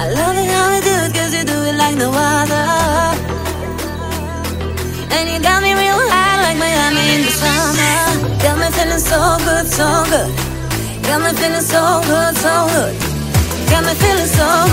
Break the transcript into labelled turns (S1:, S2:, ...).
S1: I love it how you do it, cause you do it like no other. And you got me real high like Miami in the summer. Got me feeling so good, so good. Got me feeling so good, so good. Got me feeling so good.